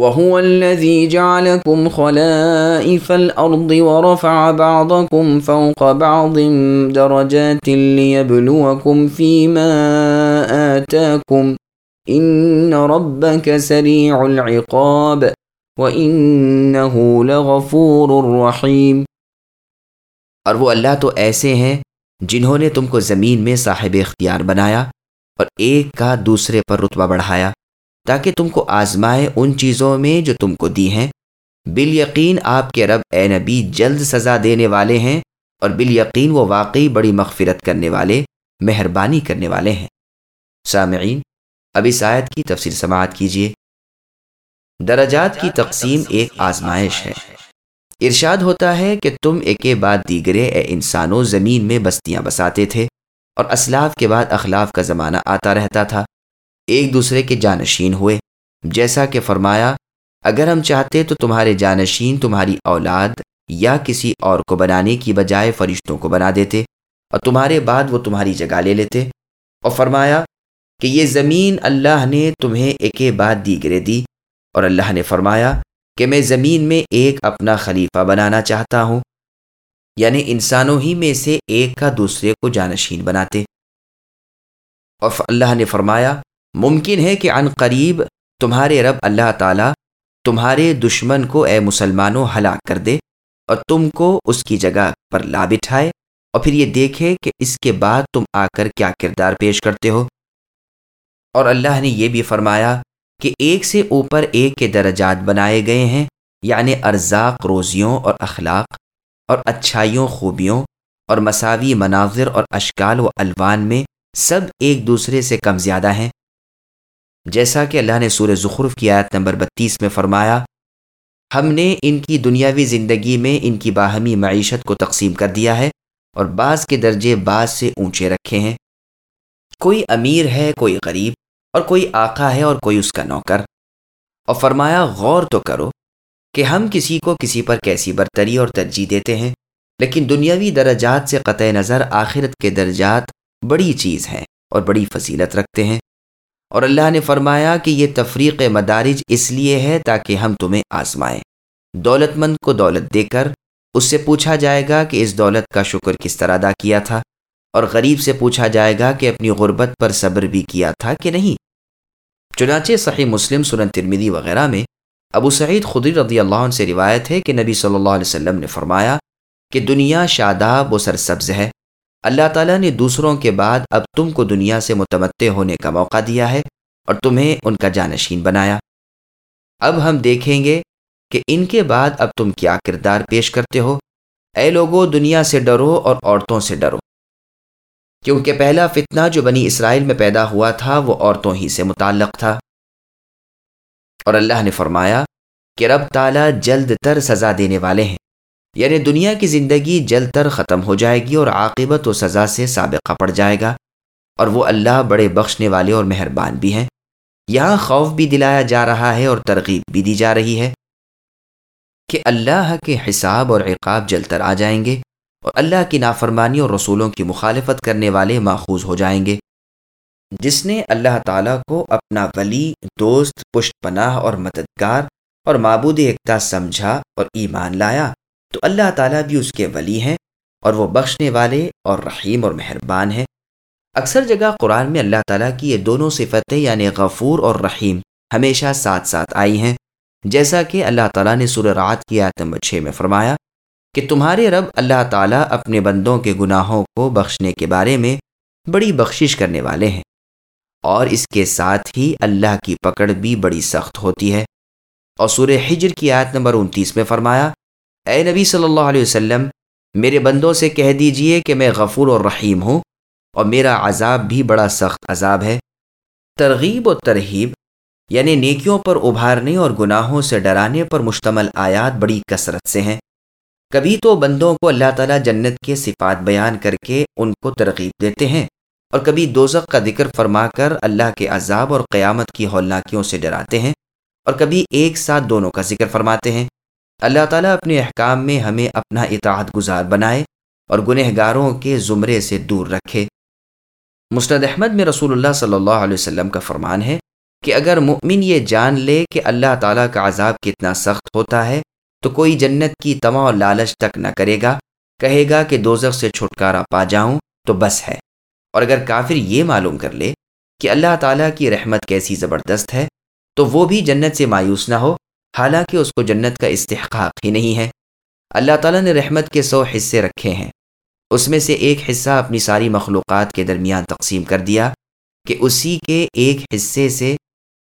وهو الذي جعلكم خلائف الأرض ورفع بعضكم فوق بعض درجات ليبلوكم فيما آتاكم. إن ربك سريع العقاب وإنه لغفور رحيم. اور وہ اللہ تو ایسے ہیں جنہوں نے تم کو زمین میں صاحب اختیار بنایا اور ایک کا دوسرے پر رتبہ بڑھایا۔ تاکہ تم کو آزمائے ان چیزوں میں جو تم کو دی ہیں۔ بال یقین آپ کے رب اے نبی جلد سزا دینے والے ہیں اور بال یقین وہ واقعی بڑی مغفرت کرنے والے، مہربانی کرنے والے ہیں۔ سامعین، اب اس آیت کی تفصیل سماعت کیجیے۔ درجات کی تقسیم ایک آزمائش ہے۔ ارشاد ہوتا ہے کہ تم ایک بعد دیگرے اے انسانوں زمین میں بستیاں بساتے تھے اور اسلاف کے بعد اخلاف کا زمانہ آتا رہتا تھا۔ ایک دوسرے کے جانشین ہوئے۔ جیسا کہ فرمایا، اگر ہم چاہتے تو تمہارے جانشین تمہاری اولاد یا کسی اور کو بنانے کی بجائے فرشتوں کو بنا دیتے اور تمہارے بعد وہ تمہاری جگہ لے لیتے۔ اور فرمایا کہ یہ زمین اللہ نے تمہیں ایک بعد دیگرے دی۔ اور اللہ نے فرمایا کہ میں زمین میں ایک اپنا خلیفہ بنانا چاہتا ہوں۔ یعنی انسانوں ہی میں سے ایک کا دوسرے کو جانشین بناتے۔ اور اللہ نے فرمایا ممکن ہے کہ عن قریب تمہارے رب اللہ تعالیٰ تمہارے دشمن کو اے مسلمانوں ہلاک کر دے اور تم کو اس کی جگہ پر لا بٹھائے اور پھر یہ دیکھے کہ اس کے بعد تم آ کر کیا کردار پیش کرتے ہو۔ اور اللہ نے یہ بھی فرمایا کہ ایک سے اوپر ایک کے درجات بنائے گئے ہیں یعنی ارزاق، روزیوں اور اخلاق اور اچھائیوں، خوبیوں اور مساوی مناظر اور اشکال و الوان میں سب ایک دوسرے سے کم زیادہ ہیں۔ جیسا کہ اللہ نے سورہ زخرف کی آیت نمبر بتیس میں فرمایا، ہم نے ان کی دنیاوی زندگی میں ان کی باہمی معیشت کو تقسیم کر دیا ہے اور بعض کے درجے بعض سے اونچے رکھے ہیں۔ کوئی امیر ہے، کوئی غریب، اور کوئی آقا ہے اور کوئی اس کا نوکر۔ اور فرمایا، غور تو کرو کہ ہم کسی کو کسی پر کیسی برتری اور ترجیح دیتے ہیں، لیکن دنیاوی درجات سے قطع نظر آخرت کے درجات بڑی چیز ہیں اور بڑی فضیلت رکھتے ہیں۔ اور اللہ نے فرمایا کہ یہ تفریق مدارج اس لیے ہے تاکہ ہم تمہیں آزمائیں۔ دولت مند کو دولت دے کر اس سے پوچھا جائے گا کہ اس دولت کا شکر کس طرح ادا کیا تھا؟ اور غریب سے پوچھا جائے گا کہ اپنی غربت پر صبر بھی کیا تھا کہ نہیں؟ چنانچہ صحیح مسلم سنن ترمیدی وغیرہ میں ابو سعید خدی رضی اللہ عنہ سے روایت ہے کہ نبی صلی اللہ علیہ وسلم نے فرمایا کہ دنیا شاداب و سرسبز ہے۔ اللہ تعالیٰ نے دوسروں کے بعد اب تم کو دنیا سے متمتع ہونے کا موقع دیا ہے اور تمہیں ان کا جانشین بنایا۔ اب ہم دیکھیں گے کہ ان کے بعد اب تم کیا کردار پیش کرتے ہو۔ اے لوگوں دنیا سے ڈرو اور عورتوں سے ڈرو۔ کیونکہ پہلا فتنہ جو بنی اسرائیل میں پیدا ہوا تھا، وہ عورتوں ہی سے متعلق تھا۔ اور اللہ نے فرمایا کہ رب تعالیٰ جلد تر سزا دینے والے ہیں۔ یعنی دنیا کی زندگی جلد تر ختم ہو جائے گی اور عاقبت و سزا سے سابقہ پڑ جائے گا اور وہ اللہ بڑے بخشنے والے اور مہربان بھی ہیں۔ یہاں خوف بھی دلایا جا رہا ہے اور ترغیب بھی دی جا رہی ہے کہ اللہ کے حساب اور عقاب جل تر آ جائیں گے اور اللہ کی نافرمانی اور رسولوں کی مخالفت کرنے والے ماخوذ ہو جائیں گے۔ جس نے اللہ تعالیٰ کو اپنا ولی، دوست، پشت پناہ اور مددگار اور معبود ایکتا سمجھا اور ایمان لایا تو اللہ تعالیٰ بھی اس کے ولی ہیں اور وہ بخشنے والے اور رحیم اور مہربان ہیں۔ اکثر جگہ قرآن میں اللہ تعالیٰ کی یہ دونوں صفتیں یعنی غفور اور رحیم ہمیشہ ساتھ ساتھ آئی ہیں۔ جیسا کہ اللہ تعالیٰ نے سور رات کی آیت نمبر چھ میں فرمایا کہ تمہارے رب اللہ تعالیٰ اپنے بندوں کے گناہوں کو بخشنے کے بارے میں بڑی بخشش کرنے والے ہیں اور اس کے ساتھ ہی اللہ کی پکڑ بھی بڑی سخت ہوتی ہے۔ اور سورہ حجر کی آیت نمبر انتیس میں فرمایا اے نبی صلی اللہ علیہ وسلم، میرے بندوں سے کہہ دیجیے کہ میں غفور اور رحیم ہوں اور میرا عذاب بھی بڑا سخت عذاب ہے۔ ترغیب و ترہیب یعنی نیکیوں پر ابھارنے اور گناہوں سے ڈرانے پر مشتمل آیات بڑی کثرت سے ہیں۔ کبھی تو بندوں کو اللہ تعالیٰ جنت کے صفات بیان کر کے ان کو ترغیب دیتے ہیں اور کبھی دوزخ کا ذکر فرما کر اللہ کے عذاب اور قیامت کی ہولناکیوں سے ڈراتے ہیں اور کبھی ایک ساتھ دونوں کا ذکر فرماتے ہیں۔ اللہ تعالیٰ اپنے احکام میں ہمیں اپنا اطاعت گزار بنائے اور گنہ گاروں کے زمرے سے دور رکھے۔ مسند احمد میں رسول اللہ صلی اللہ علیہ وسلم کا فرمان ہے کہ اگر مؤمن یہ جان لے کہ اللہ تعالیٰ کا عذاب کتنا سخت ہوتا ہے، تو کوئی جنت کی تما اور لالچ تک نہ کرے گا۔ کہے گا کہ دوزخ سے چھٹکارا پا جاؤں تو بس ہے۔ اور اگر کافر یہ معلوم کر لے کہ اللہ تعالیٰ کی رحمت کیسی زبردست ہے، تو وہ بھی جنت سے مایوس نہ ہو۔ حالانکہ اس کو جنت کا استحقاق ہی نہیں ہے۔ اللہ تعالیٰ نے رحمت کے سو حصے رکھے ہیں۔ اس میں سے ایک حصہ اپنی ساری مخلوقات کے درمیان تقسیم کر دیا کہ اسی کے ایک حصے سے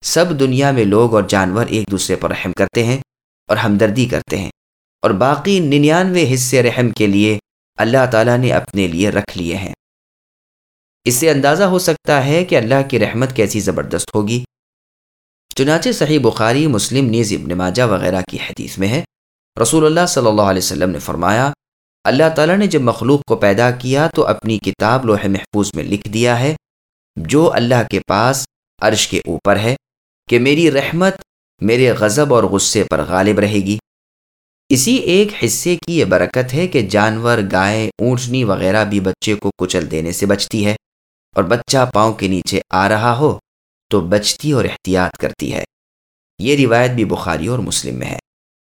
سب دنیا میں لوگ اور جانور ایک دوسرے پر رحم کرتے ہیں اور ہمدردی کرتے ہیں۔ اور باقی ننانوے حصے رحم کے لیے اللہ تعالیٰ نے اپنے لیے رکھ لیے ہیں۔ اس سے اندازہ ہو سکتا ہے کہ اللہ کی رحمت کیسی زبردست ہوگی۔ چنانچہ صحیح بخاری، مسلم، نیز ابن ماجہ وغیرہ کی حدیث میں ہے۔ رسول اللہ صلی اللہ علیہ وسلم نے فرمایا، اللہ تعالیٰ نے جب مخلوق کو پیدا کیا تو اپنی کتاب لوح محفوظ میں لکھ دیا ہے، جو اللہ کے پاس عرش کے اوپر ہے کہ میری رحمت میرے غضب اور غصے پر غالب رہے گی۔ اسی ایک حصے کی یہ برکت ہے کہ جانور، گائے، اونٹنی وغیرہ بھی بچے کو کچل دینے سے بچتی ہے اور بچہ پاؤں کے نیچے آ رہا ہو۔ تو بچتی اور احتیاط کرتی ہے۔ یہ روایت بھی بخاری اور مسلم میں ہے۔